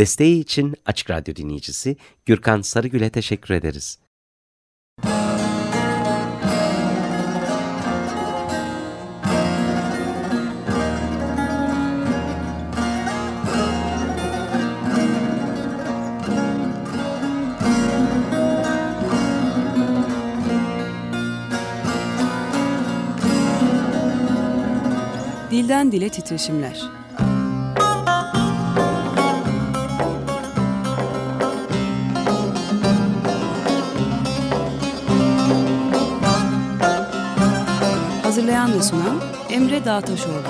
Desteği için Açık Radyo dinleyicisi Gürkan Sarıgül'e teşekkür ederiz. Dilden Dile Titreşimler Hazırlayan ve sunan Emre Dağtaşoğlu.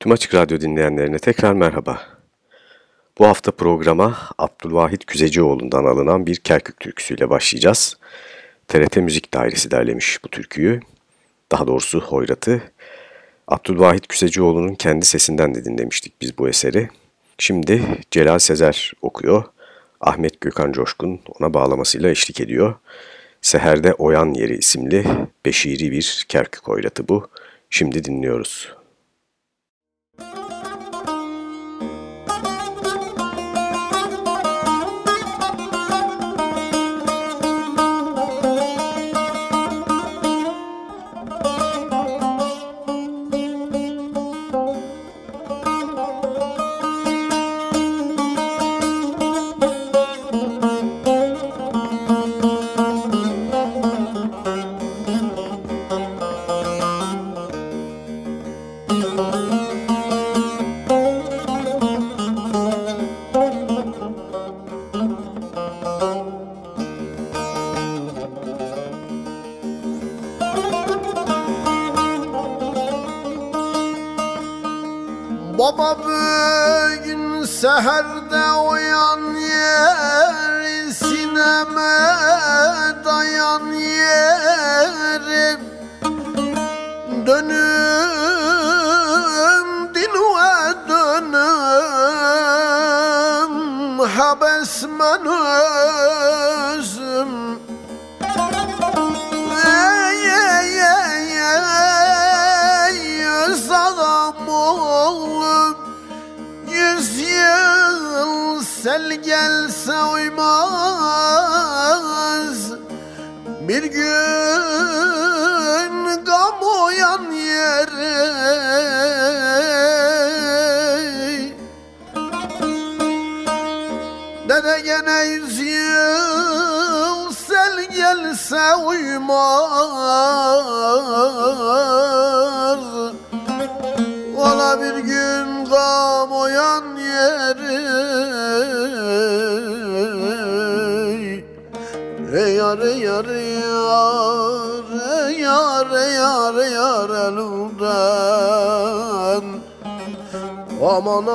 Tüm Açık Radyo dinleyenlerine tekrar merhaba. Bu hafta programa Abdülvahit Küzecioğlu'ndan alınan bir Kerkük türküsüyle başlayacağız. TRT Müzik Dairesi derlemiş bu türküyü. Daha doğrusu hoyratı. Abdülvahit Küzecioğlu'nun kendi sesinden de dinlemiştik biz bu eseri. Şimdi Celal Sezer okuyor. Ahmet Gökhan Coşkun ona bağlamasıyla eşlik ediyor. Seher'de Oyan Yeri isimli beşiri bir Kerkük hoyratı bu. Şimdi dinliyoruz.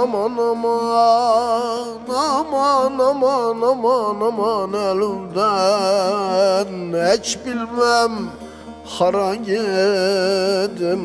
Aman aman aman aman aman aman elimden. Hiç bilmem hara yedim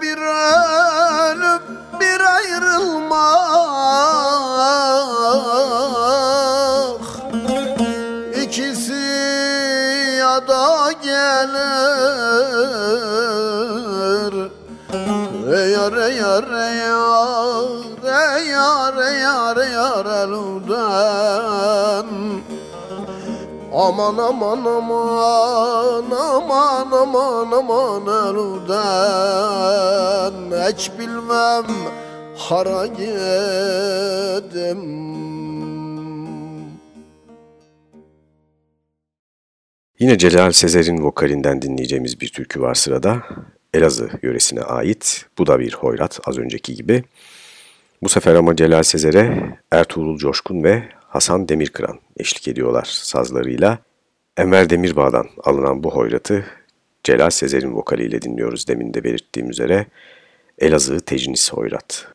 bir ölüp bir ayrılmak İkisi ya da gelir yar yar yar yar yar yar elden Aman aman aman aman aman aman elden Hiç bilmem hara gidim Yine Celal Sezer'in vokalinden dinleyeceğimiz bir türkü var sırada. Elazığ yöresine ait. Bu da bir hoyrat az önceki gibi. Bu sefer ama Celal Sezer'e Ertuğrul Coşkun ve Hasan Demirkıran eşlik ediyorlar sazlarıyla. Enver Demirbağ'dan alınan bu hoyratı Celal Sezer'in vokaliyle dinliyoruz demin de belirttiğim üzere. Elazığ Tecnis Hoyrat.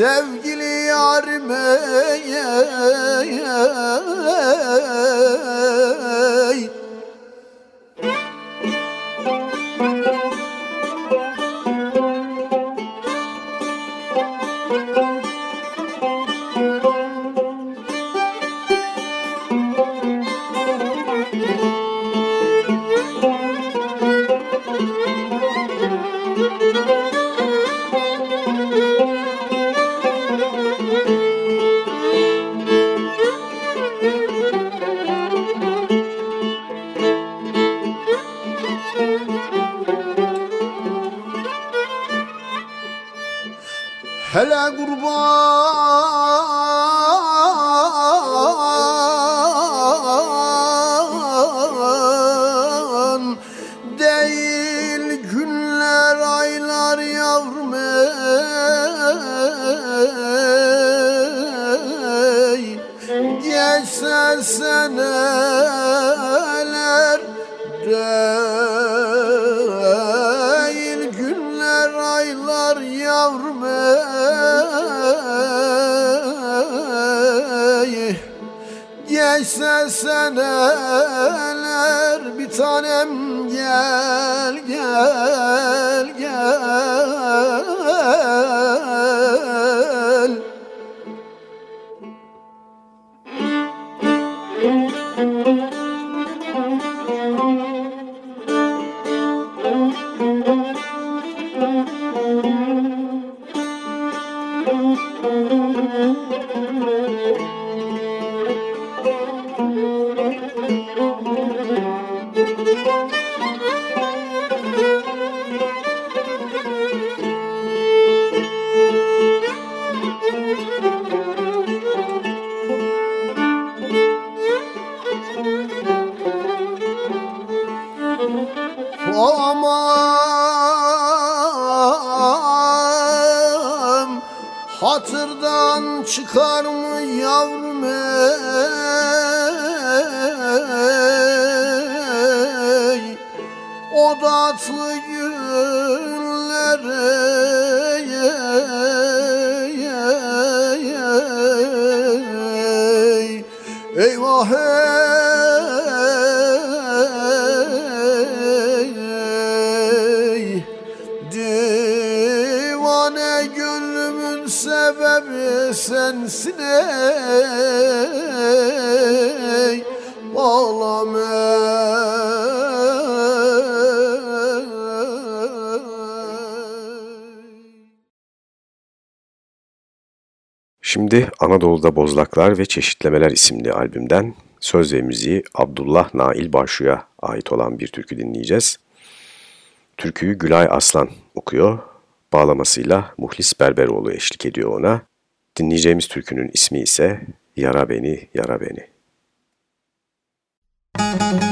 Beni Anadolu'da Bozlaklar ve Çeşitlemeler isimli albümden söz ve müziği Abdullah Nail Başu'ya ait olan bir türkü dinleyeceğiz. Türküyü Gülay Aslan okuyor, bağlamasıyla Muhlis Berberoğlu eşlik ediyor ona. Dinleyeceğimiz türkünün ismi ise Yara Beni, Yara Beni. Müzik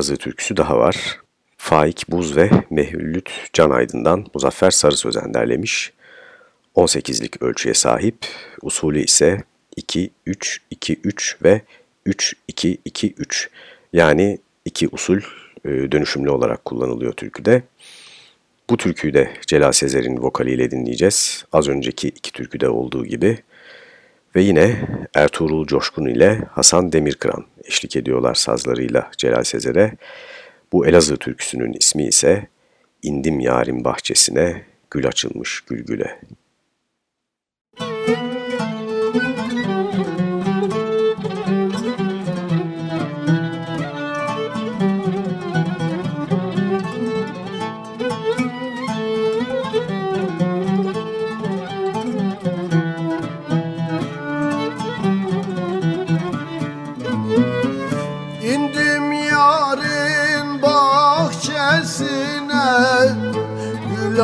Elazığ türküsü daha var. Faik Buz ve Mehüllüt Can Aydın'dan Muzaffer Sarı Sözen derlemiş. 18'lik ölçüye sahip, usulü ise 2-3-2-3 ve 3-2-2-3 yani iki usul e, dönüşümlü olarak kullanılıyor türküde. Bu türküyü de Celal Sezer'in vokaliyle dinleyeceğiz. Az önceki iki türküde olduğu gibi. Ve yine Ertuğrul Coşkun ile Hasan Demirkıran eşlik ediyorlar sazlarıyla Celal Sezer'e. Bu Elazığ türküsünün ismi ise İndim Yarim Bahçesine Gül Açılmış Gül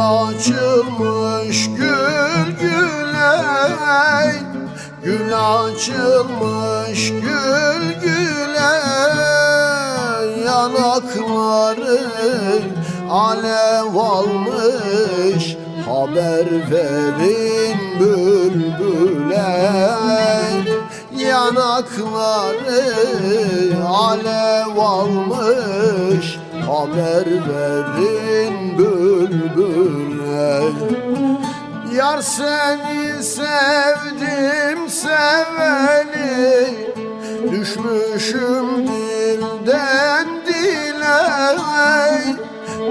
açılmış gül güle Gül açılmış gül güle Yanakları alev almış Haber verin bülbüle. Yanakları alev almış Haber verin bülbüle. Yar seni sevdim seveli Düşmüşüm dilden dile.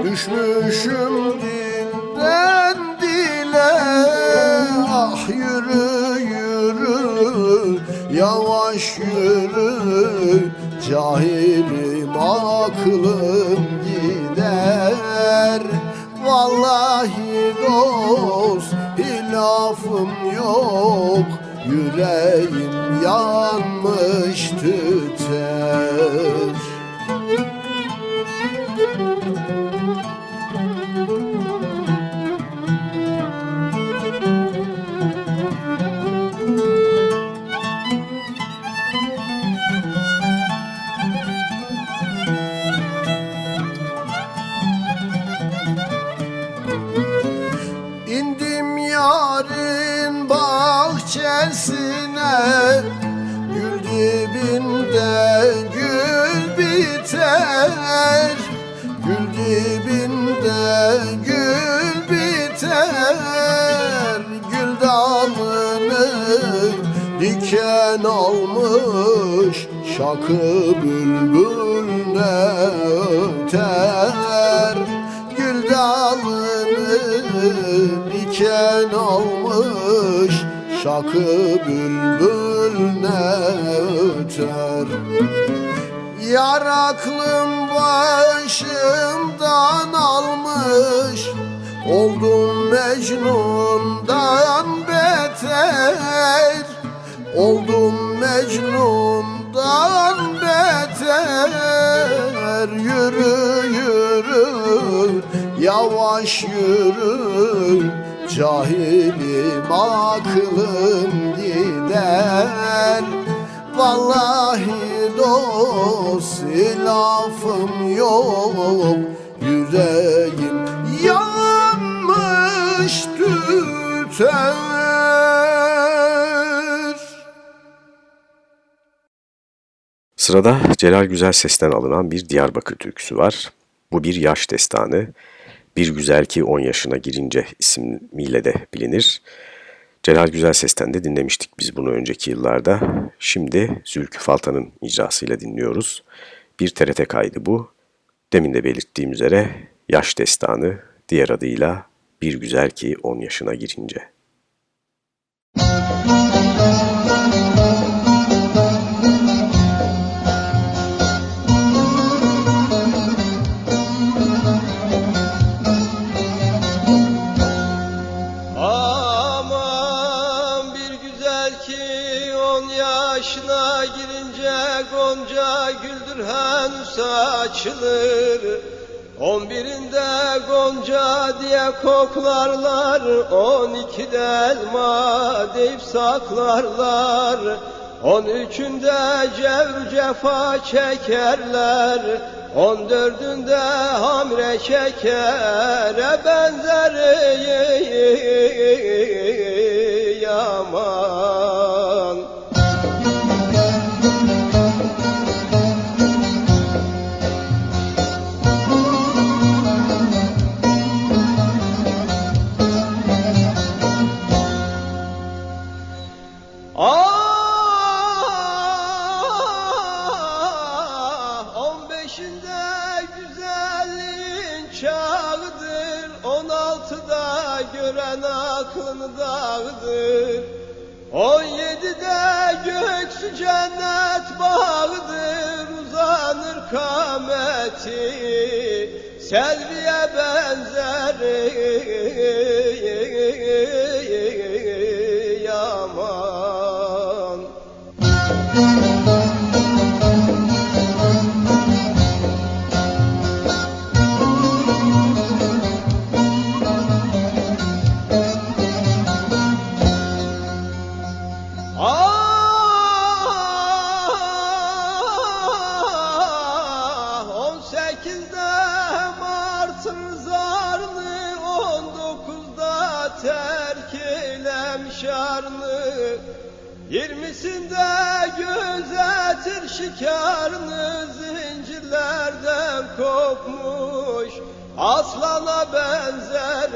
Düşmüşüm dilden dile. Ah yürü yürü Yavaş yürü Cahilim aklım gider. Vallahi dost hilafım yok. Yüreğim yanmış tüter biter Gül dibinde gül biter. Gül dalını diken almış Şakı bülbül ne öter. Gül dalını diken almış Şakı bülbül ne öter Yar aklım başımdan almış Oldum Mecnun'dan beter. Oldum Mecnun'dan beter. Yürü yürü yavaş yürü Cahilim aklım gider Vallahi dost lafım yok Yüreğim yanmış tüter Sırada Celal Güzel Ses'ten alınan bir Diyarbakır türküsü var. Bu bir yaş destanı. Bir Güzel Ki 10 Yaşına Girince ismiyle de bilinir. Celal Güzel Ses'ten de dinlemiştik biz bunu önceki yıllarda. Şimdi Zülkü Faltan'ın icrasıyla dinliyoruz. Bir TRT kaydı bu. Demin de belirttiğim üzere Yaş Destanı, diğer adıyla Bir Güzel Ki 10 Yaşına Girince. Aman açılır. On birinde Gonca diye koklarlar On ikide elma deyip saklarlar. On üçünde cevr cefa çekerler On dördünde hamre şekere benzer yaman On yedide göksü cennet bağıdır, uzanır kameti, selviye benzer şikarını zincirlerden kopmuş Aslana benzer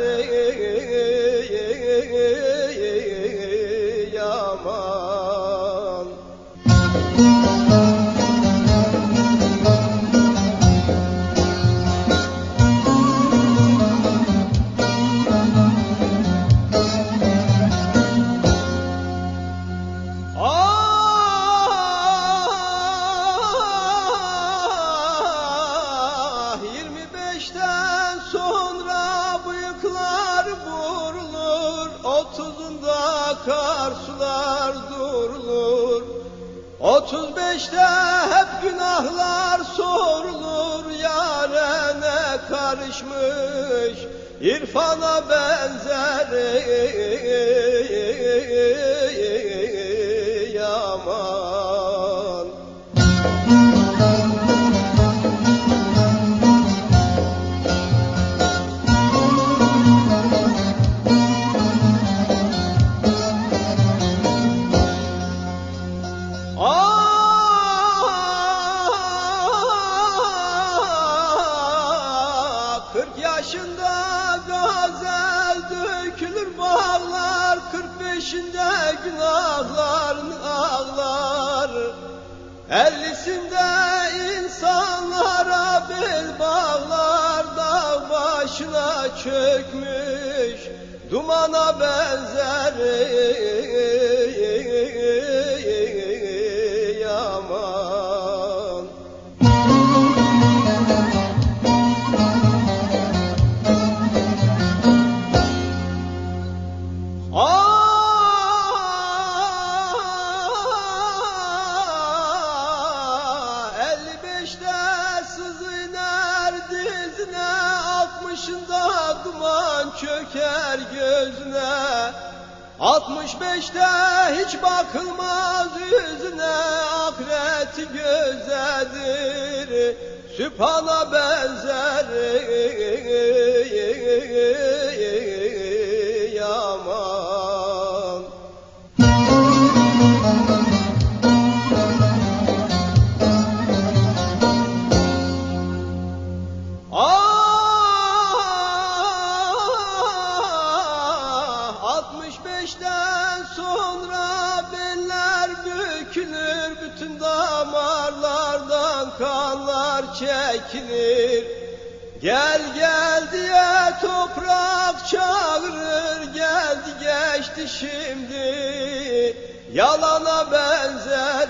35'te hep günahlar sorulur Yarene karışmış irfana benzer yaman Bütün damarlardan kanlar çekilir. Gel gel diye toprak çağırır Geldi geçti şimdi. Yalana benzer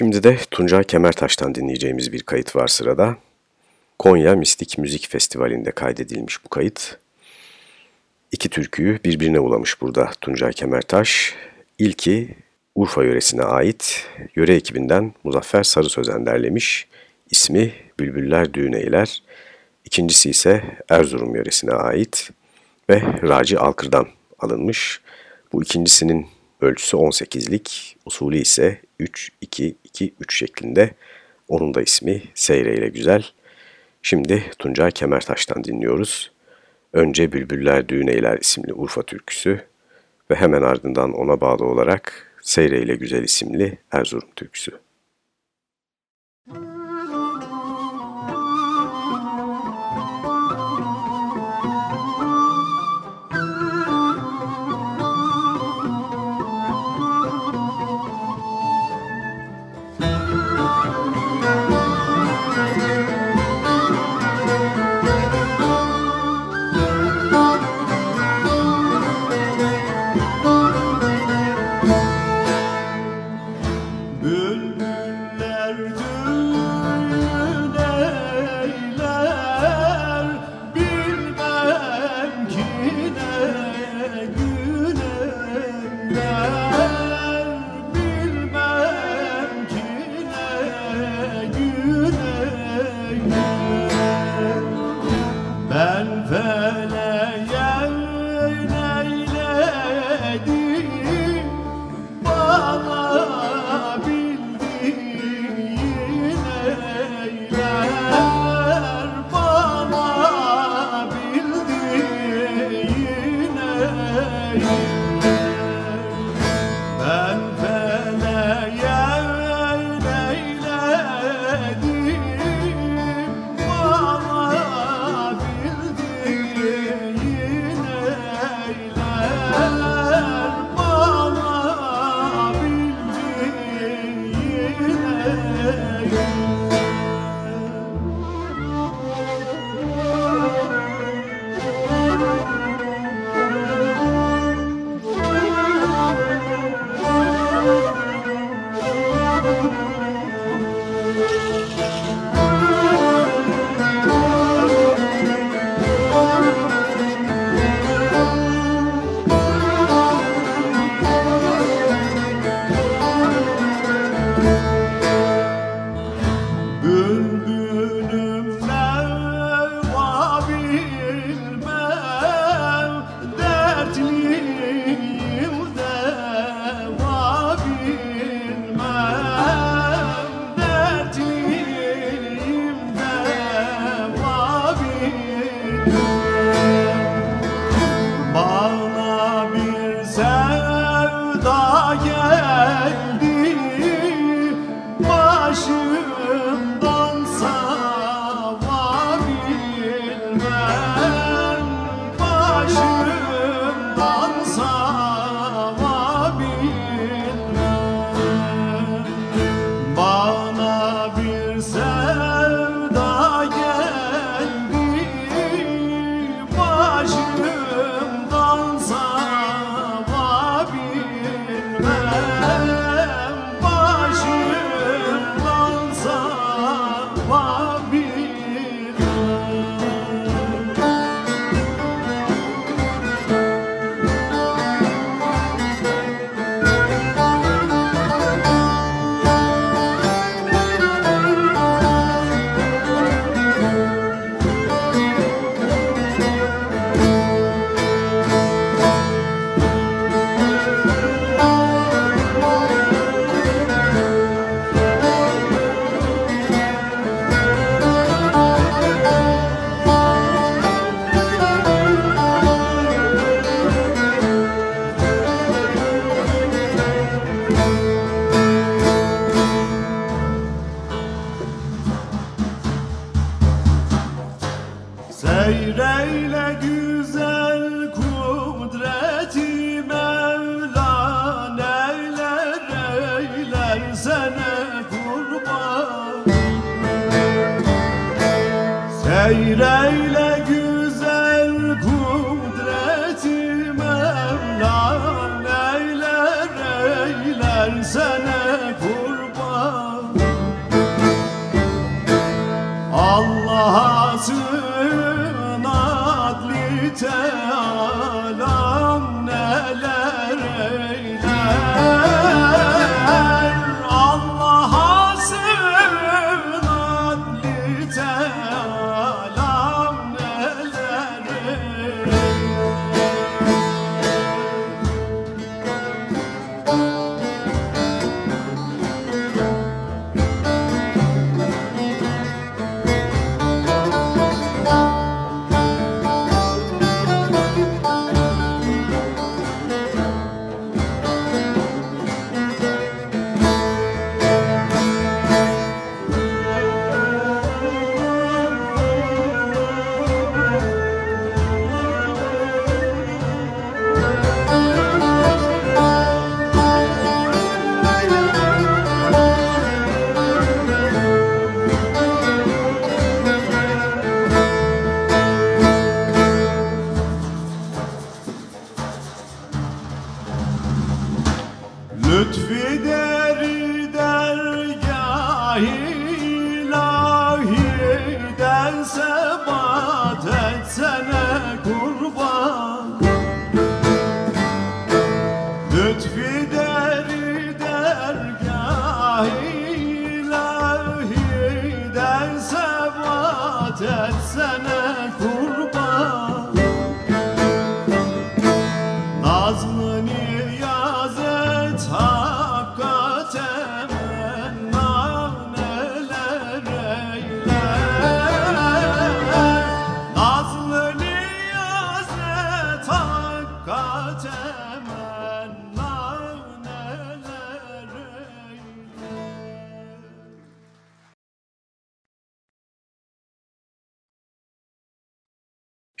Şimdi de Tuncay Kemertaş'tan dinleyeceğimiz bir kayıt var sırada. Konya Mistik Müzik Festivali'nde kaydedilmiş bu kayıt. İki türküyü birbirine ulamış burada Tuncay Kemertaş. İlki Urfa yöresine ait yöre ekibinden Muzaffer Sarı Sözen derlemiş. İsmi Bülbüller Düğün. İkincisi ise Erzurum yöresine ait ve Raci Alkır'dan alınmış. Bu ikincisinin ölçüsü 18'lik, usulü ise 3-2-2-3 şeklinde. Onun da ismi Seyre ile Güzel. Şimdi Tuncay Kemertaş'tan dinliyoruz. Önce Bülbüller Düğün Eyler isimli Urfa türküsü ve hemen ardından ona bağlı olarak Seyre ile Güzel isimli Erzurum türküsü.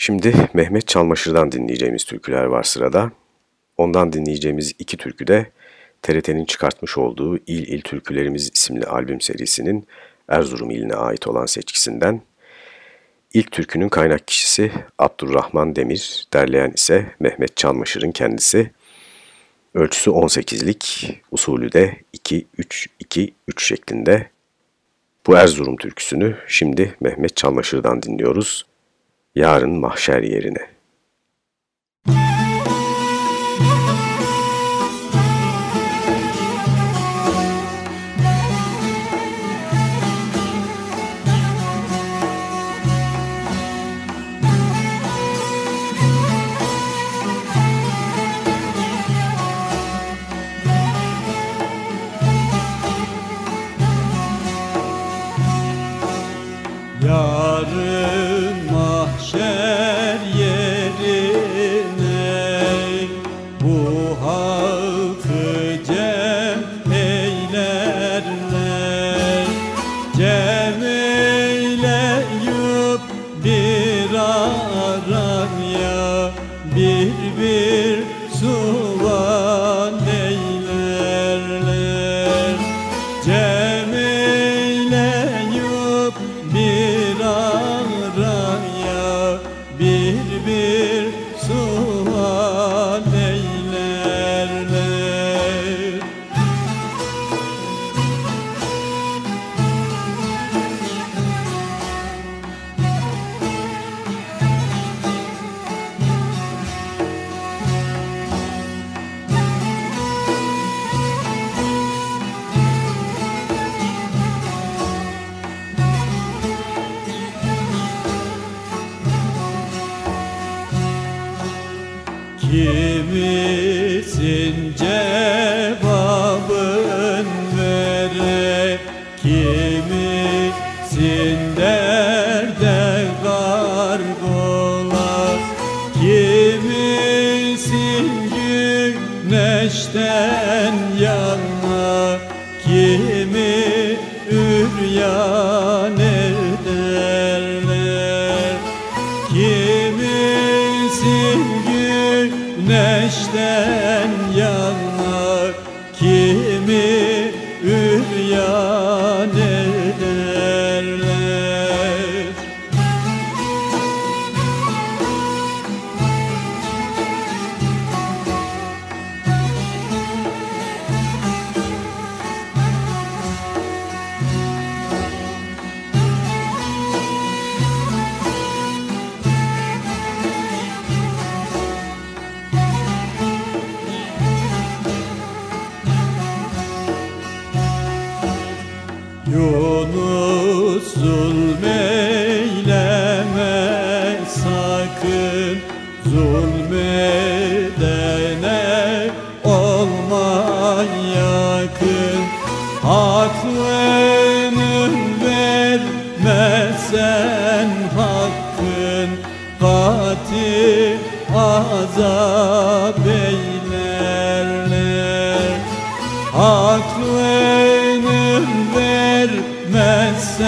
Şimdi Mehmet Çalmaşır'dan dinleyeceğimiz türküler var sırada. Ondan dinleyeceğimiz iki türkü de TRT'nin çıkartmış olduğu İl İl Türkülerimiz isimli albüm serisinin Erzurum iline ait olan seçkisinden. İlk türkünün kaynak kişisi Abdurrahman Demir, derleyen ise Mehmet Çalmaşır'ın kendisi. Ölçüsü 18'lik, usulü de 2-3-2-3 şeklinde. Bu Erzurum türküsünü şimdi Mehmet Çalmaşır'dan dinliyoruz yarın mahşer yerine. Aklını vermezsen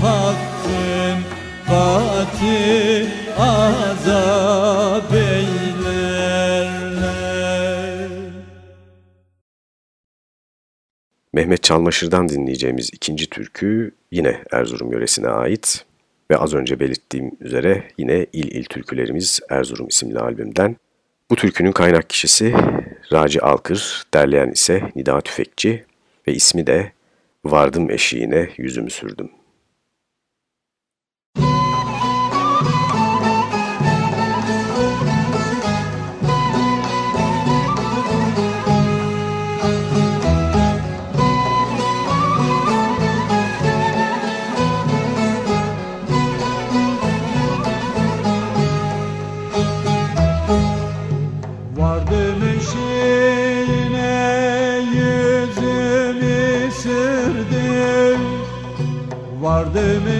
hakkın Katil azap Mehmet Çalmaşır'dan dinleyeceğimiz ikinci türkü yine Erzurum yöresine ait ve az önce belirttiğim üzere yine İl İl Türkülerimiz Erzurum isimli albümden. Bu türkünün kaynak kişisi Raci Alkır, derleyen ise Nida Tüfekçi ve ismi de Vardım eşiğine yüzümü sürdüm.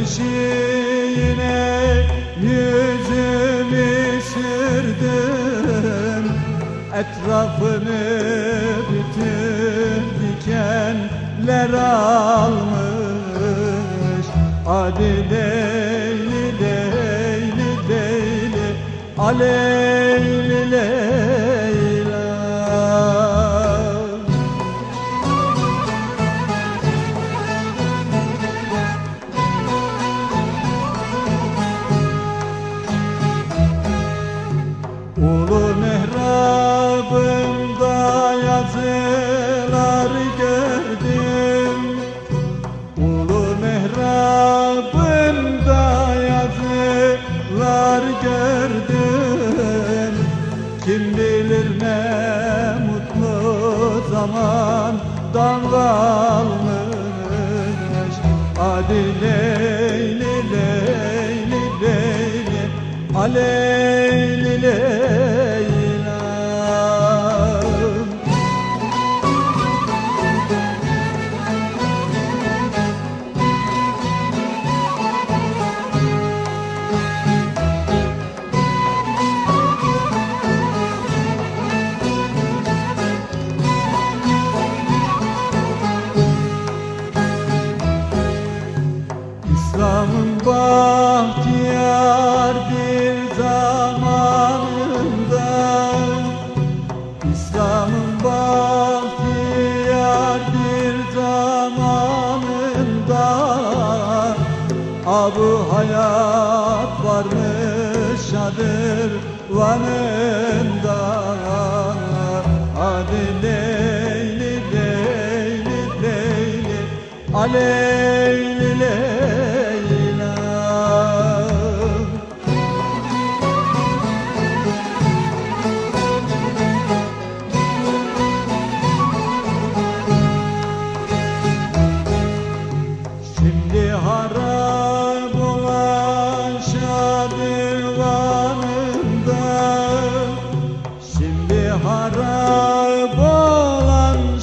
Eşiğine yüzümü sürdüm. Etrafını bütün dikenler almış. Hadi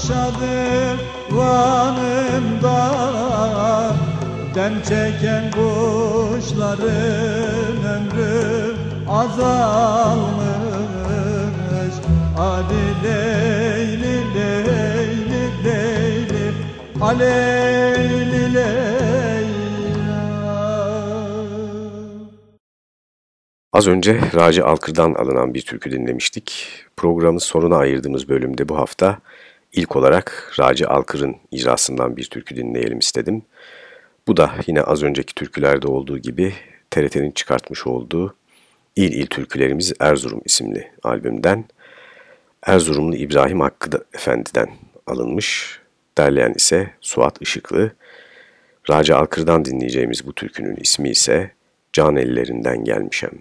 Boşadır vanımda Dem çeken kuşların ömrü azalmış Hadi leyli leyli leyli aleyli Az önce Raci Alkır'dan alınan bir türkü dinlemiştik. Programın sonuna ayırdığımız bölümde bu hafta ilk olarak Raci Alkır'ın icrasından bir türkü dinleyelim istedim. Bu da yine az önceki türkülerde olduğu gibi TRT'nin çıkartmış olduğu İl İl Türkülerimiz Erzurum isimli albümden Erzurumlu İbrahim Hakkı Efendi'den alınmış. Derleyen ise Suat Işıklı. Raci Alkır'dan dinleyeceğimiz bu türkünün ismi ise Can Ellerinden Gelmişem.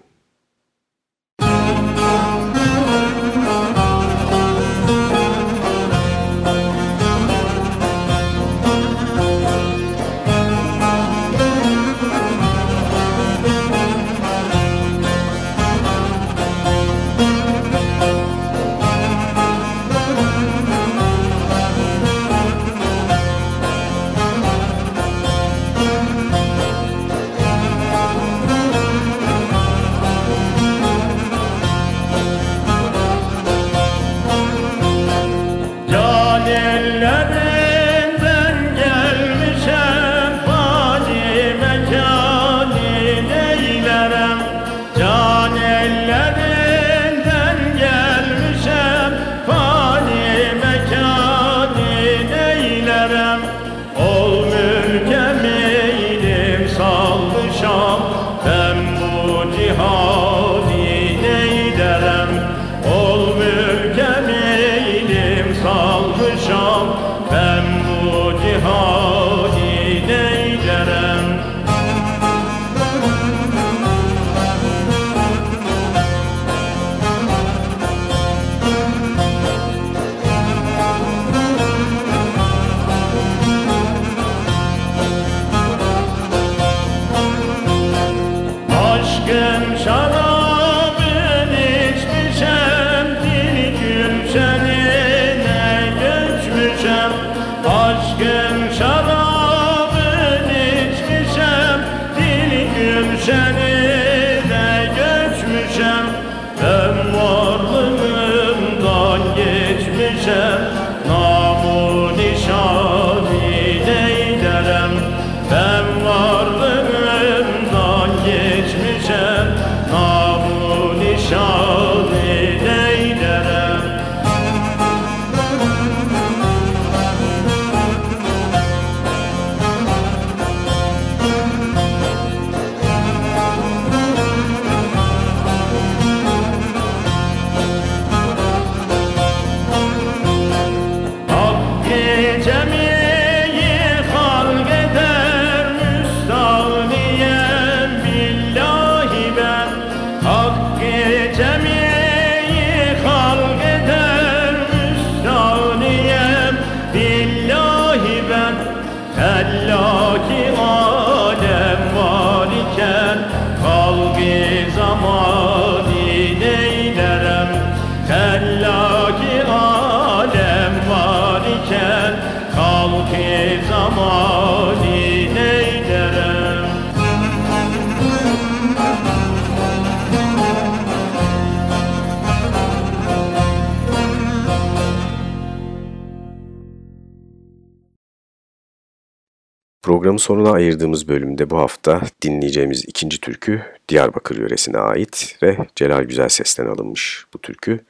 Programın sonuna ayırdığımız bölümde bu hafta dinleyeceğimiz ikinci türkü Diyarbakır yöresine ait ve Celal Güzel Ses'ten alınmış bu türkü.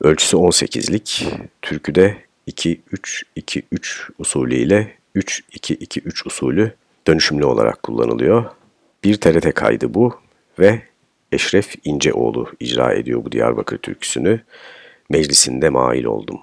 Ölçüsü 18'lik, türküde 2-3-2-3 usulü ile 3-2-2-3 usulü dönüşümlü olarak kullanılıyor. Bir TRT kaydı bu ve Eşref İnceoğlu icra ediyor bu Diyarbakır türküsünü. Meclisinde mail oldum.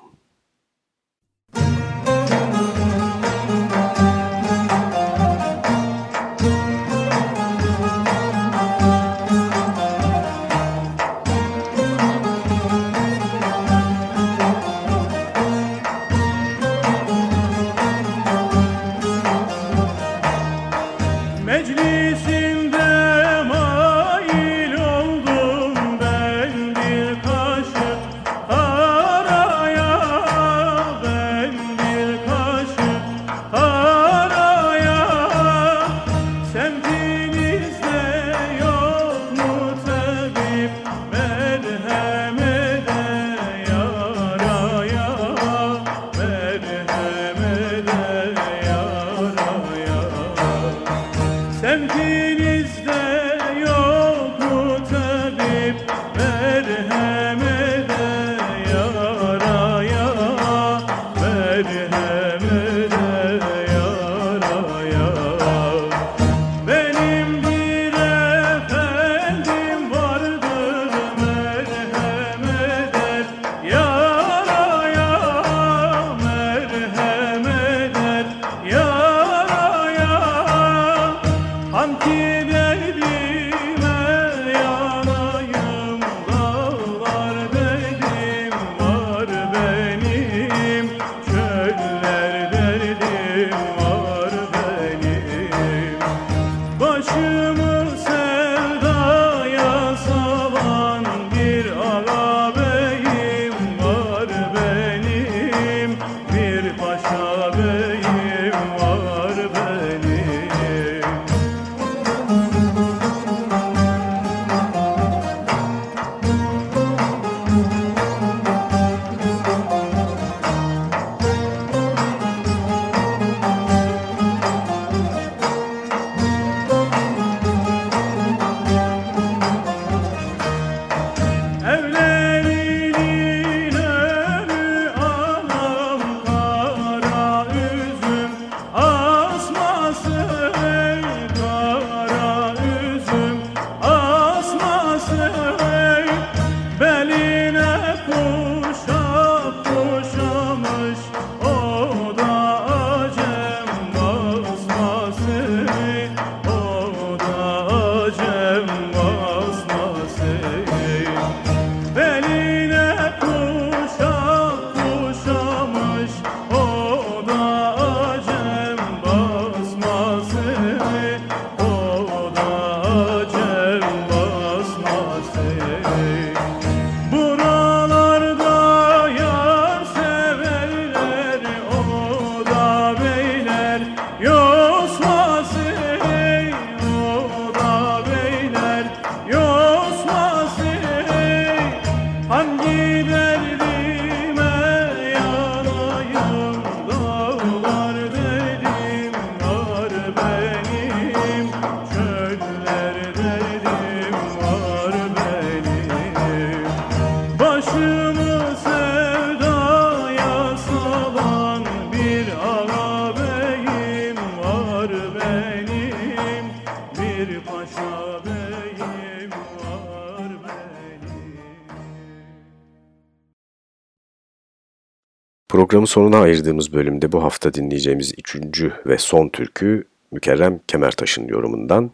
Programın sonuna ayırdığımız bölümde bu hafta dinleyeceğimiz üçüncü ve son türkü Mükerrem Kemertaş'ın yorumundan.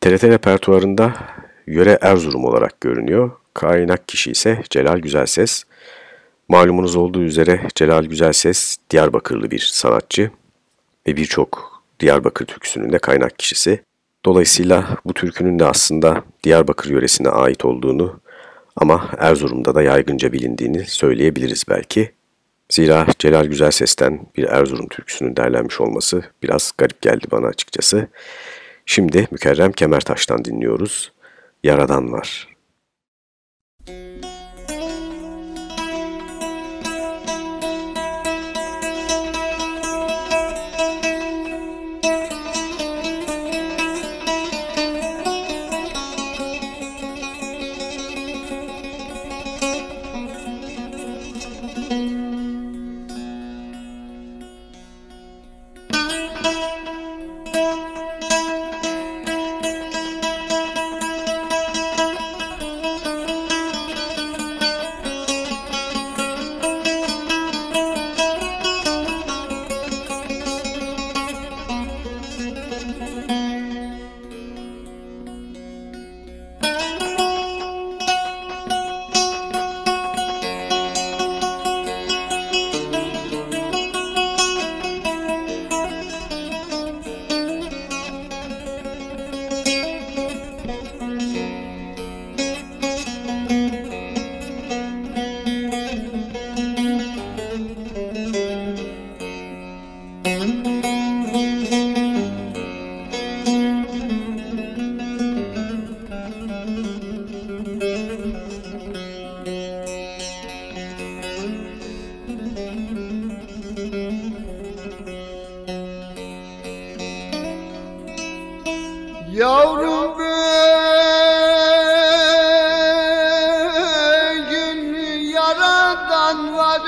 TRT repertuarında yöre Erzurum olarak görünüyor. Kaynak kişi ise Celal Güzelses. Malumunuz olduğu üzere Celal Güzelses Diyarbakırlı bir sanatçı ve birçok Diyarbakır türküsünün de kaynak kişisi. Dolayısıyla bu türkünün de aslında Diyarbakır yöresine ait olduğunu ama Erzurum'da da yaygınca bilindiğini söyleyebiliriz belki. Zira Celal Güzel Ses'ten bir Erzurum türküsünün derlenmiş olması biraz garip geldi bana açıkçası. Şimdi Mükerrem Kemertaş'tan dinliyoruz. Yaradan var. Yaradan var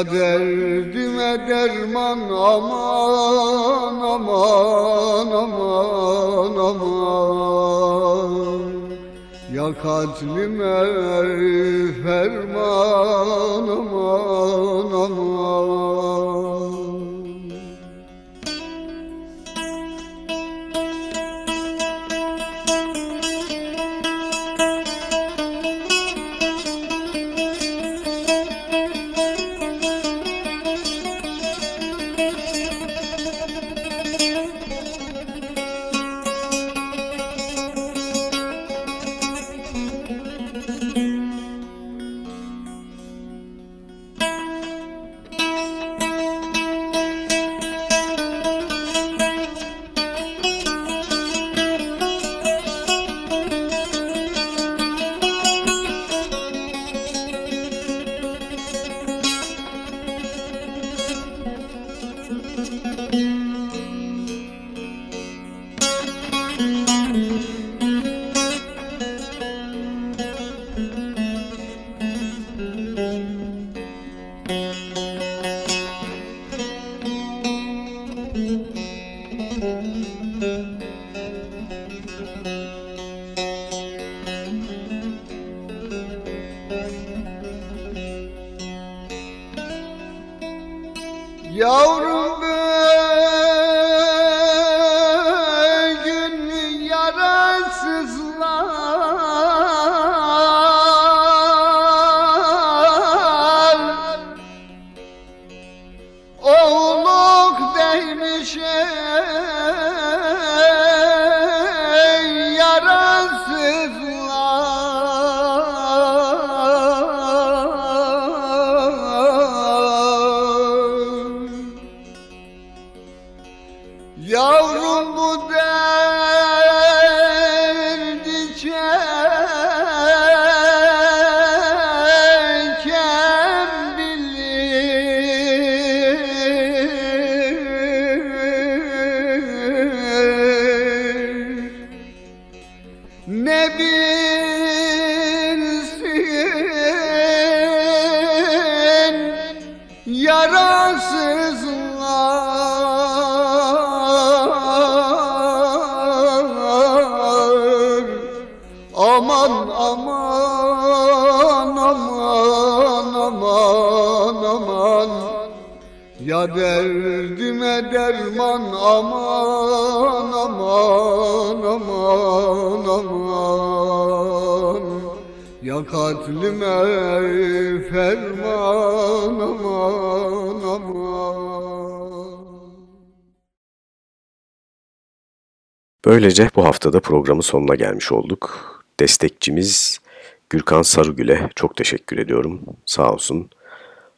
Ya derdime derman aman aman aman aman. Ya katlime derdime derman aman aman aman aman Ya katlime ferman aman aman Böylece bu haftada programın sonuna gelmiş olduk. Destekçimiz Gürkan Sarıgül'e çok teşekkür ediyorum. Sağ olsun.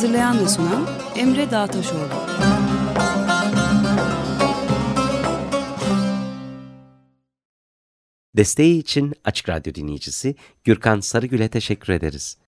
Hazırlayan ve sunan Emre Dağtaşoğlu. Desteği için Açık Radyo dinleyicisi Gürkan Sarıgül'e teşekkür ederiz.